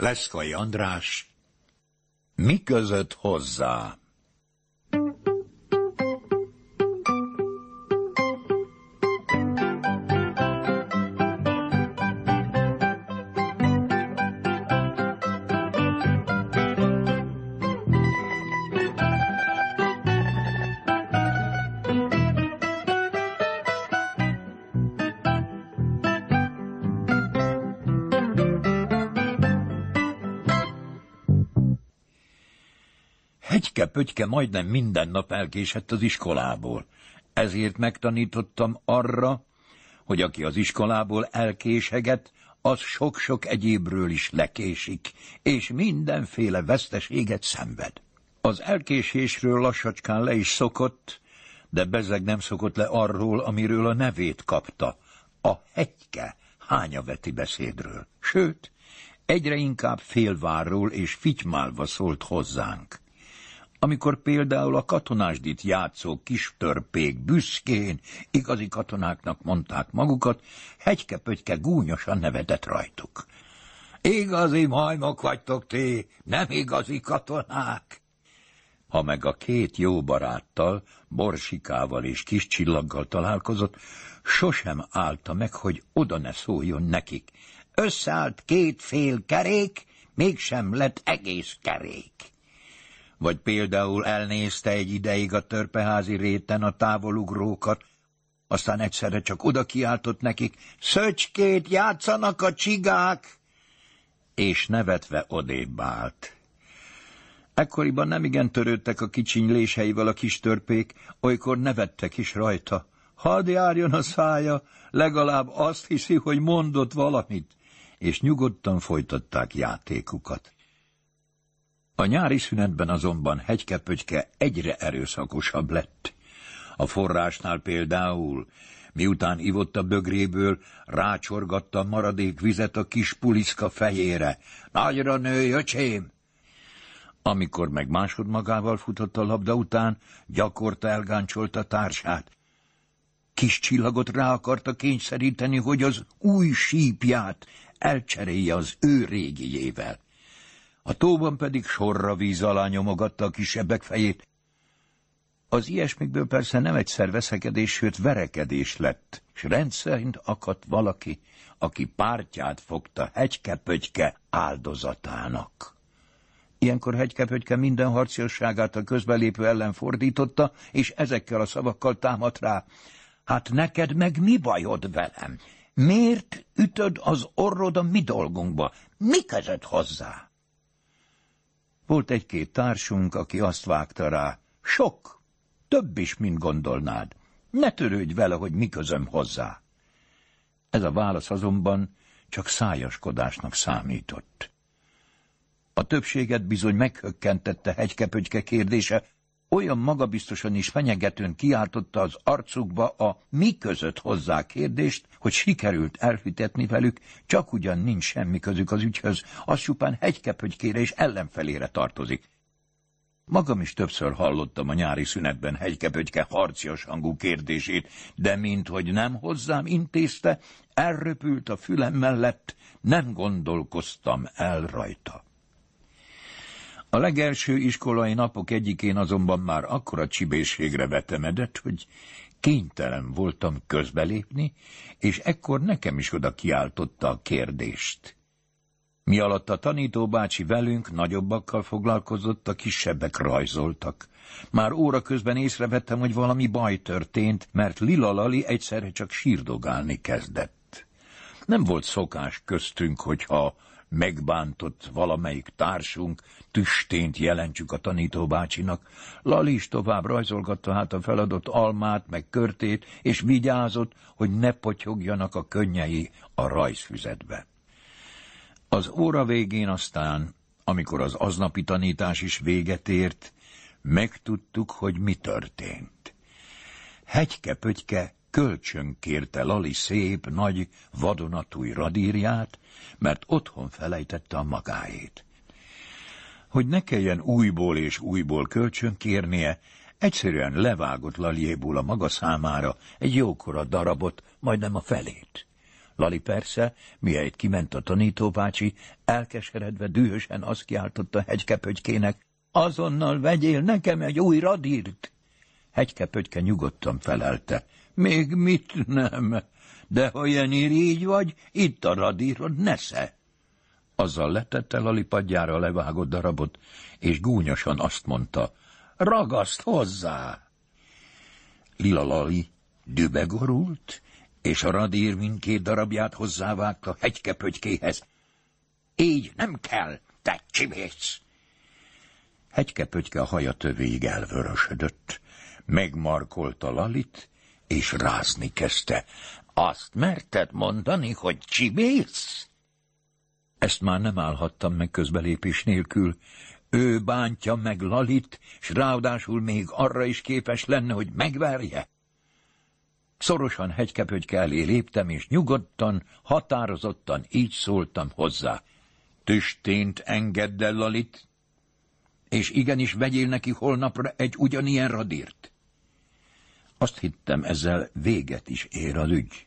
Leszkai András. Mi között hozzá? Hegyke-pötyke majdnem minden nap elkésett az iskolából. Ezért megtanítottam arra, hogy aki az iskolából elkéseget, az sok-sok egyébről is lekésik, és mindenféle veszteséget szenved. Az elkésésről lassacskán le is szokott, de bezeg nem szokott le arról, amiről a nevét kapta, a hegyke hányaveti beszédről. Sőt, egyre inkább félvárról és fitymálva szólt hozzánk amikor például a katonásdit játszó kis törpék büszkén, igazi katonáknak mondták magukat, hegyke-pötyke gúnyosan nevetett rajtuk. Igazi majmok vagytok ti, nem igazi katonák! Ha meg a két jó baráttal, Borsikával és kis csillaggal találkozott, sosem állta meg, hogy oda ne szóljon nekik. Összeállt két fél kerék, mégsem lett egész kerék vagy például elnézte egy ideig a törpeházi réten a távolugrókat, aztán egyszerre csak oda kiáltott nekik, Szöcskét, játszanak a csigák! És nevetve odébb állt. Ekkoriban nem igen törődtek a kicsinyléseivel a kis törpék, olykor nevettek is rajta. Hadd járjon a szája, legalább azt hiszi, hogy mondott valamit, és nyugodtan folytatták játékukat. A nyári szünetben azonban hegykepötyke egyre erőszakosabb lett. A forrásnál például, miután ivott a bögréből, rácsorgatta a maradék vizet a kis puliszka fejére. Nagyra nő, öcsém! Amikor meg másodmagával futott a labda után, gyakorta elgáncsolta társát. Kis csillagot rá akarta kényszeríteni, hogy az új sípját elcserélje az ő régiével. A tóban pedig sorra víz alá nyomogatta a kisebbek fejét. Az ilyesmikből persze nem egyszer veszekedés, sőt verekedés lett, s rendszerint akadt valaki, aki pártját fogta hegykepögyke áldozatának. Ilyenkor hegykepögyke minden harciasságát a közbelépő ellen fordította, és ezekkel a szavakkal támadt rá. Hát neked meg mi bajod velem? Miért ütöd az orrod a mi dolgunkba? Mi között hozzá? Volt egy-két társunk, aki azt vágta rá, sok, több is, mint gondolnád. Ne törődj vele, hogy mi közöm hozzá. Ez a válasz azonban csak szájaskodásnak számított. A többséget bizony meghökkentette hegykepögyke kérdése, olyan magabiztosan is fenyegetőn kiáltotta az arcukba a mi között hozzá kérdést, hogy sikerült elhitetni velük, csak ugyan nincs semmi közük az ügyhöz, az csupán hegykepögykére és ellenfelére tartozik. Magam is többször hallottam a nyári szünetben hegykepögyke harcias hangú kérdését, de minthogy nem hozzám intézte, elröpült a fülem mellett, nem gondolkoztam el rajta. A legelső iskolai napok egyikén azonban már akkora csibészségre vetemedett, hogy kénytelen voltam közbelépni, és ekkor nekem is oda kiáltotta a kérdést. Mi alatt a tanítóbácsi velünk nagyobbakkal foglalkozott, a kisebbek rajzoltak. Már óra közben észrevettem, hogy valami baj történt, mert Lila Lali egyszerre csak sírdogálni kezdett. Nem volt szokás köztünk, hogyha megbántott valamelyik társunk, tüstént jelentsük a tanítóbácsinak. Lali is tovább rajzolgatta hát a feladott almát, meg körtét, és vigyázott, hogy ne potyogjanak a könnyei a rajzfüzetbe. Az óra végén aztán, amikor az aznapi tanítás is véget ért, megtudtuk, hogy mi történt. Hegyke-pötyke kölcsön kérte Lali szép, nagy, vadonatúj radírját, mert otthon felejtette a magáét. Hogy ne kelljen újból és újból kölcsön kérnie, egyszerűen levágott Laliéból a maga számára egy jókora darabot, majdnem a felét. Lali persze, mihelyt kiment a tanítóbácsi, elkeseredve dühösen azt kiáltotta hegykepögykének, azonnal vegyél nekem egy új radírt. Hegykepögyke nyugodtan felelte, még mit nem, de ha ilyen irigy vagy, itt a radírod, nesze. Azzal letette a levágott darabot, és gúnyosan azt mondta, ragaszt hozzá. Lila Lali dübegorult, és a radír mindkét darabját hozzávágta hegykepögykéhez. Így nem kell, te csibész! Hegykepögyke a haja tövéig elvörösödött, megmarkolta Lalit, és rázni kezdte. Azt merted mondani, hogy csibész? Ezt már nem állhattam meg közbelépés nélkül. Ő bántja meg Lalit, s ráadásul még arra is képes lenne, hogy megverje. Szorosan hegykepögyke elé léptem, és nyugodtan, határozottan így szóltam hozzá. Tüstént engedd el, Lalit, és igenis vegyél neki holnapra egy ugyanilyen radírt. Azt hittem, ezzel véget is ér az ügy.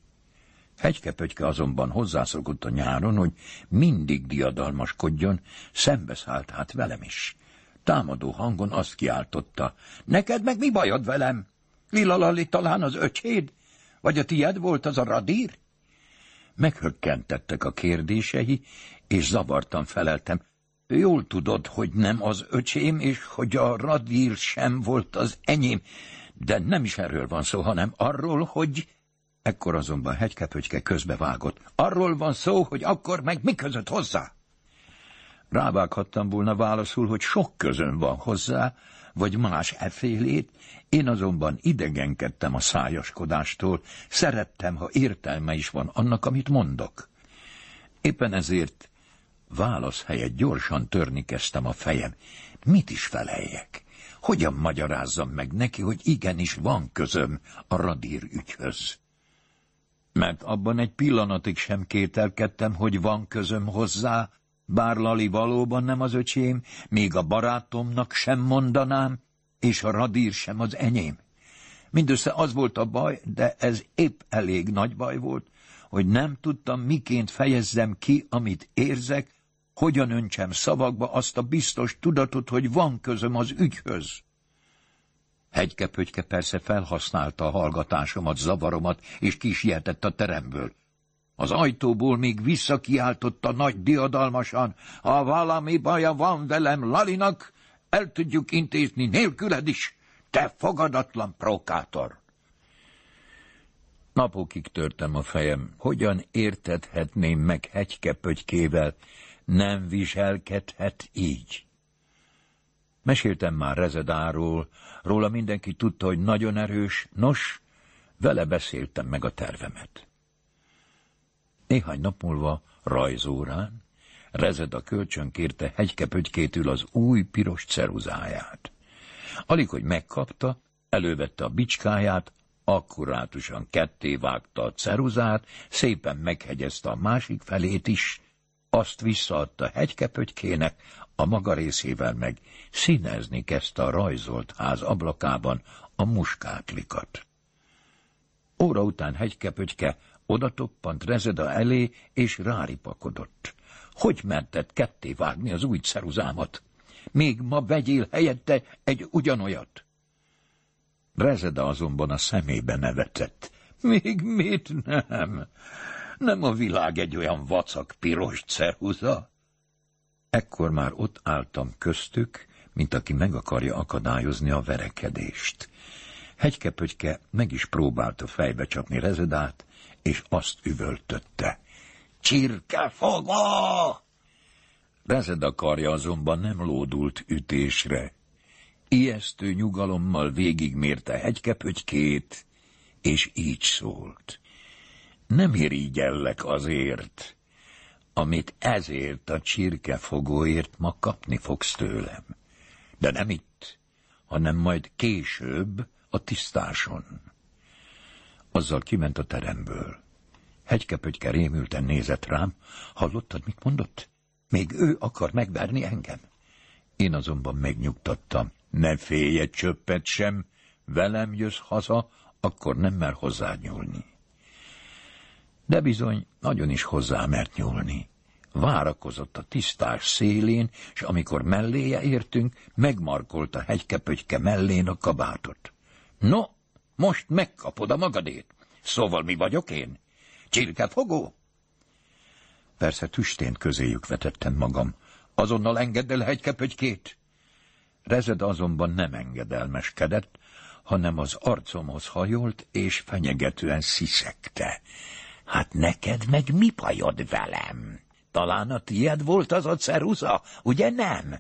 Hegykepögyke azonban hozzászokott a nyáron, hogy mindig diadalmaskodjon, szembeszállt hát velem is. Támadó hangon azt kiáltotta, neked meg mi bajod velem? Lila Lali talán az öcséd? Vagy a tied volt az a radír? Meghökkentettek a kérdései, és zavartan feleltem. Jól tudod, hogy nem az öcsém, és hogy a radír sem volt az enyém, de nem is erről van szó, hanem arról, hogy... Ekkor azonban hegykepöcske közbevágott. Arról van szó, hogy akkor meg mi között hozzá? Rávághattam volna válaszul, hogy sok közön van hozzá, vagy más efélét, én azonban idegenkedtem a szájaskodástól, szerettem, ha értelme is van annak, amit mondok. Éppen ezért válasz helyett gyorsan törni kezdtem a fejem. Mit is feleljek? Hogyan magyarázzam meg neki, hogy igenis van közöm a radír ügyhöz? Mert abban egy pillanatig sem kételkedtem, hogy van közöm hozzá, bár Lali valóban nem az öcsém, még a barátomnak sem mondanám, és a radír sem az enyém. Mindössze az volt a baj, de ez épp elég nagy baj volt, hogy nem tudtam, miként fejezzem ki, amit érzek, hogyan öntsem szavakba azt a biztos tudatot, hogy van közöm az ügyhöz. Hegykepögyke persze felhasználta a hallgatásomat, zavaromat, és kisietett a teremből. Az ajtóból még visszakiáltotta nagy diadalmasan, ha valami baja van velem Lalinak, el tudjuk intézni nélküled is, te fogadatlan prokátor. Napokig törtem a fejem, hogyan értethetném meg hegykepögykével, nem viselkedhet így. Meséltem már Rezedáról, róla mindenki tudta, hogy nagyon erős, nos, vele beszéltem meg a tervemet. Néhány nap múlva rajzórán Rezed a kölcsön kérte hegykepögykétül az új piros ceruzáját. Alig, hogy megkapta, elővette a bicskáját, akkurátusan ketté vágta a ceruzát, szépen meghegyezte a másik felét is, azt visszaadta hegykepögykének, a maga részével meg színezni kezdte a rajzolt ház ablakában a muskátlikat. Óra után hegykepögyke odatoppant Rezeda elé, és ráripakodott. Hogy merted ketté vágni az új ceruzámat? Még ma vegyél helyette egy ugyanolyat. Rezeda azonban a szemébe nevetett. Még mit nem? Nem a világ egy olyan vacak piros ceruza? Ekkor már ott álltam köztük, mint aki meg akarja akadályozni a verekedést. Hegykepögyke meg is próbálta fejbe csapni Rezedát, és azt üvöltötte. Csirkefogó! Rezeda karja azonban nem lódult ütésre. Ijesztő nyugalommal végigmérte hegykepögykét, és így szólt. Nem irigyellek azért, amit ezért a csirkefogóért ma kapni fogsz tőlem. De nem itt, hanem majd később a tisztáson. Azzal kiment a teremből. Hegykepögyke rémülten nézett rám. Hallottad, mit mondott? Még ő akar megverni engem? Én azonban megnyugtattam. Ne félj egy csöppet sem, velem jössz haza, akkor nem mer hozzányúlni. De bizony nagyon is hozzá mert nyúlni. Várakozott a tisztás szélén, és amikor melléje értünk, megmarkolt a hegykepötyke mellén a kabátot. No, most megkapod a magadét. Szóval mi vagyok én? Csirkefogó? Persze tüstént közéjük vetettem magam. Azonnal engedd el hegykepötykét. Rezed azonban nem engedelmeskedett, hanem az arcomhoz hajolt, és fenyegetően sziszegte. Hát neked meg mi bajod velem? Talán a tied volt az a ceruza, ugye nem?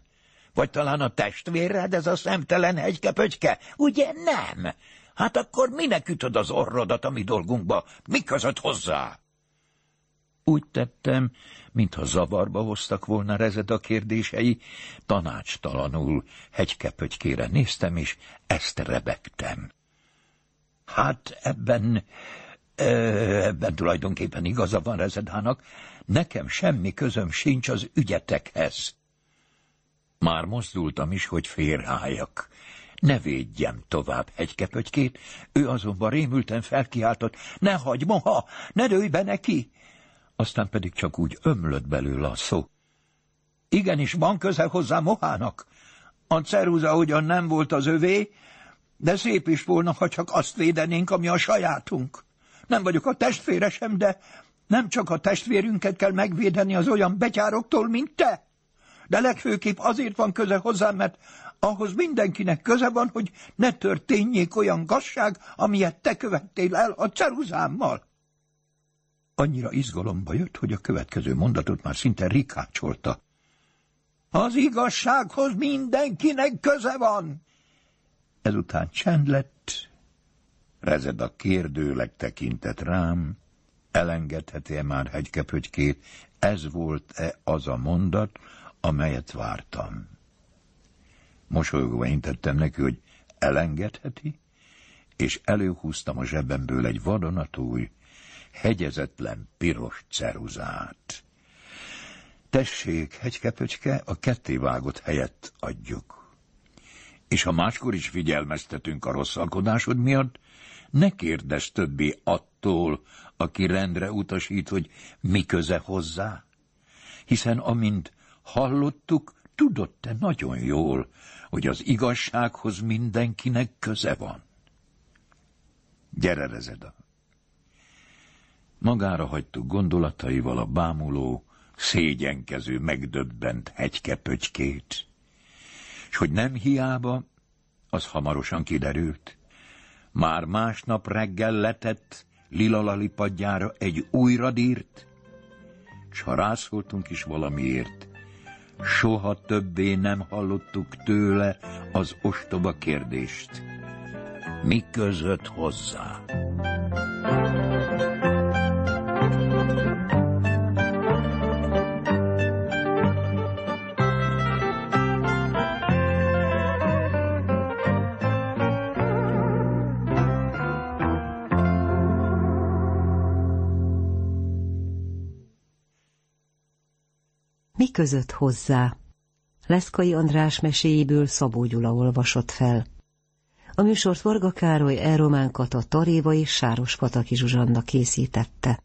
Vagy talán a testvéred ez a szemtelen hegykepötyke, ugye nem? Hát akkor minek ütöd az orrodat a mi dolgunkba? Mi között hozzá? Úgy tettem, mintha zavarba hoztak volna rezed a kérdései, tanácstalanul hegykepötykére néztem, és ezt rebegtem. Hát ebben, ebben tulajdonképpen igaza van Rezedának, nekem semmi közöm sincs az ügyetekhez. Már mozdultam is, hogy félreálljak. Ne védjem tovább hegykepötykét, ő azonban rémülten felkiáltott, ne hagyj, moha, ne dőj be neki! aztán pedig csak úgy ömlött belőle a szó. Igenis, van köze hozzá Mohának. A ceruza ugyan nem volt az övé, de szép is volna, ha csak azt védenénk, ami a sajátunk. Nem vagyok a testvére sem, de nem csak a testvérünket kell megvédeni az olyan betyároktól, mint te. De legfőképp azért van köze hozzám, mert ahhoz mindenkinek köze van, hogy ne történjék olyan gazság, amilyet te követtél el a ceruzámmal. Annyira izgalomba jött, hogy a következő mondatot már szinte rikácsolta. Az igazsághoz mindenkinek köze van! Ezután csend lett, rezed a kérdőleg tekintett rám, elengedheti-e már hegykepötykét, ez volt-e az a mondat, amelyet vártam. Mosolygóan intettem neki, hogy elengedheti, és előhúztam a zsebemből egy vadonatúj, hegyezetlen piros ceruzát. Tessék, hegykepöcske, a kettévágott helyet adjuk. És ha máskor is figyelmeztetünk a rosszalkodásod miatt, ne kérdezz többé attól, aki rendre utasít, hogy mi köze hozzá. Hiszen amint hallottuk, tudod te nagyon jól, hogy az igazsághoz mindenkinek köze van. Gyere, Rezeda! Magára hagytuk gondolataival a bámuló, szégyenkező, megdöbbent hegykepöcskét. És hogy nem hiába, az hamarosan kiderült. Már másnap reggel letett lilalalipadjára egy új radírt, s ha rászoltunk is valamiért, soha többé nem hallottuk tőle az ostoba kérdést. Mi között hozzá? Között hozzá? Leszkai András meséjéből Szabó Gyula olvasott fel. A műsort Varga Károly, Elromán Kata, Taréva és Sáros Pataki Zsuzsanna készítette.